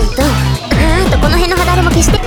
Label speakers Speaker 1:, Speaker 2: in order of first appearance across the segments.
Speaker 1: 類とうんとこの辺の肌荒れも消して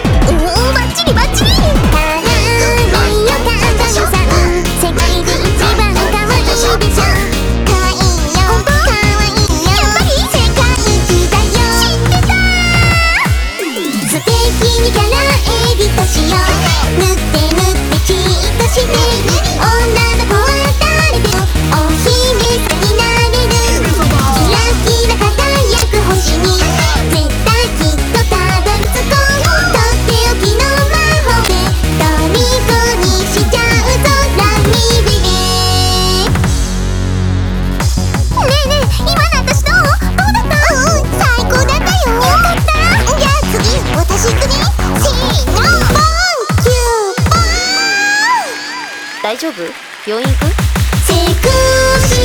Speaker 2: 大丈夫？病院行く？